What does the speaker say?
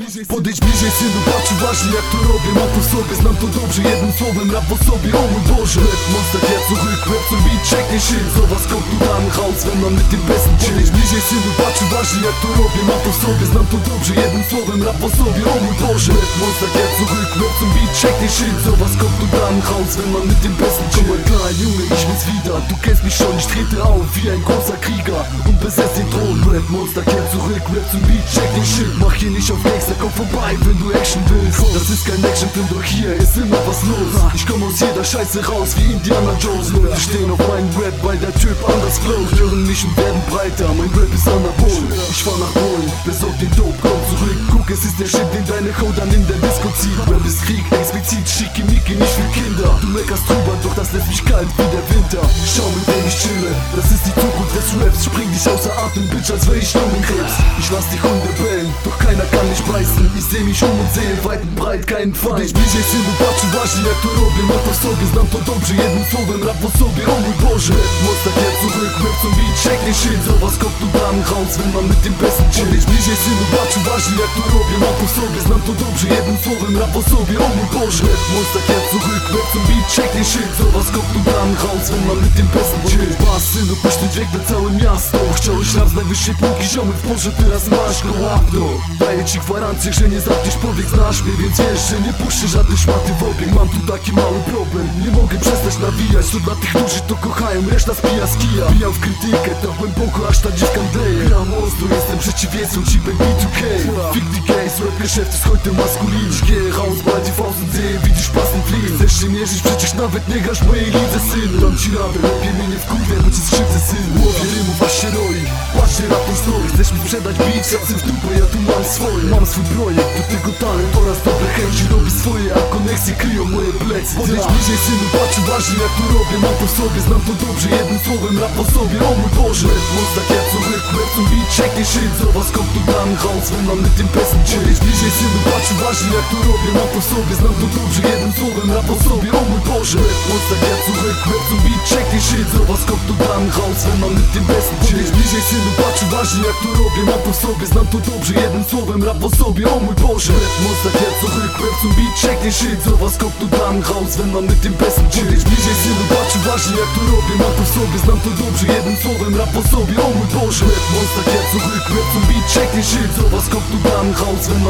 Podejdź bliżej synu, patrz uważnie jak to robię Mam to w sobie, znam to dobrze, jednym słowem rap o sobie O mój Boże, rap monster, herzu, ryk, rap zum Beat, check den Shit Sowas kommt du dann raus, wenn man mit dem Besten chillt Podejdź bliżej synu, patrz uważnie jak to robię Mam to w sobie, znam to dobrze, jednym słowem rap o sobie O mój Boże, rap monster, herzu, ryk, rap zum Beat, check den Shit Sowas kommt du dann raus, wenn man mit ich bin's wieder. Du kennst mich schon, ich trete auf wie ein großer Krieger Und besetz den Thron. Rap Monster, kehr zurück, rap zum Beat, check den Shit. Mach hier nicht auf Gangster, komm vorbei, wenn du Action willst. Das ist kein Actionfilm, doch hier ist immer was los. Ich komm aus jeder Scheiße raus wie Indiana Jones. Leute stehen auf meinen Rap, weil der Typ anders flow Hören mich und werden breiter, mein Rap ist Anabol Ich fahr nach Polen, besorg den Dope, komm es ist der Shit, den deine Haut dann in der Disco zieht. Rap ist Krieg, explizit, schickimicki, nicht für Kinder. Du meckerst drüber, doch das lässt mich kalt wie der Winter. Schau mit wem ich chille, das ist die Zukunft des Raps Spring dich außer Atem, Bitch, als wär ich Lungenkrebs Ich lass die Hunde bellen, doch keiner kann mich beißen Ich seh mich um und sehe weit und breit keinen Feind Ich bliżej synu, patrz uważnie jak to robię. Mam to w sobie, znam to dobrze, jednym słowem rap o sobie. O mój Boże, mocno jak zurück, rap zum Beat Check den Shit, sowas kommt du dann raus Wenn man mit dem Besten chillt Ich bliżej synu, patrz uważnie jak to robię. Mam to w sobie, znam to dobrze, jednym słowem rap o sobie. O mój Boże, mocno jak zurück, rap zum Beat Check den Shit, sowas kommt du dann raus Wenn man mit dem Besten chillt synu, puść dźwięk na całe miasto. Chciałeś rap z najwyższej półki, ziomy w porze Teraz masz go łap to Daję ci gwarancję, że nie zamkniesz powiek Znasz mnie, więc wiesz, że nie puszczę żadnej szmaty w obieg Mam tu taki mały problem Nie mogę przestać nawijać. To dla tych, którzy to kochają Reszta spija z kija. Bijam w krytykę tak głęboko, aż ta dziewka mdleje. Gram ostro, jestem przeciwieństwem ci B2K 50K, rapie szef, to schoď ten maskuliczkie Raus, bald die Wie die Spasten fliegen Chcesz się mierzyć, przecież nawet nie grasz w mojej lidze, syn. Dam ci radę, lepiej mnie nie wkurwia, bo cię skrzywdzę, syn. Łowie rymów, aż się roi. Patrzcie na tą story, chcesz mi sprzedać beat Sercem w dupę, ja tu mam swoje. Mam swój projekt, do tego talent oraz dobre chęci. Robię swoje, a koneksje kryją moje plecy. Podejdź bliżej, synu, patrz uważnie jak to robię. Mam to w sobie, znam to dobrze, jednym słowem rap o sobie. O mój Boże, mocno jak co ryk, du dann raus Wenn man mit dem Besten chillt Podejdź bliżej, synu, patrz uważnie jak to robię. Mam to w sobie, znam to dobrze, jednym słowem rap o sobie. O mój Boże, mocno jak co ryk, rap zum Beat Check den Shit, sowas kommt du dann raus Bliżej, synu, patrz uważnie jak to robię. Mam to w sobie, znam to dobrze, jednym słowem rap o sobie O mój Boże, zum Beat Check den Shit, sowas kommt du dann raus Wenn man mit dem Besten chillt Podejdź bliżej, synu, patrz uważnie jak to robię. Mam to w sobie, znam to dobrze, jednym słowem rap o sobie O mój Boże, mocno jak co ryk, rap zum Beat Check den Shit, sowas kommt du dann raus Wenn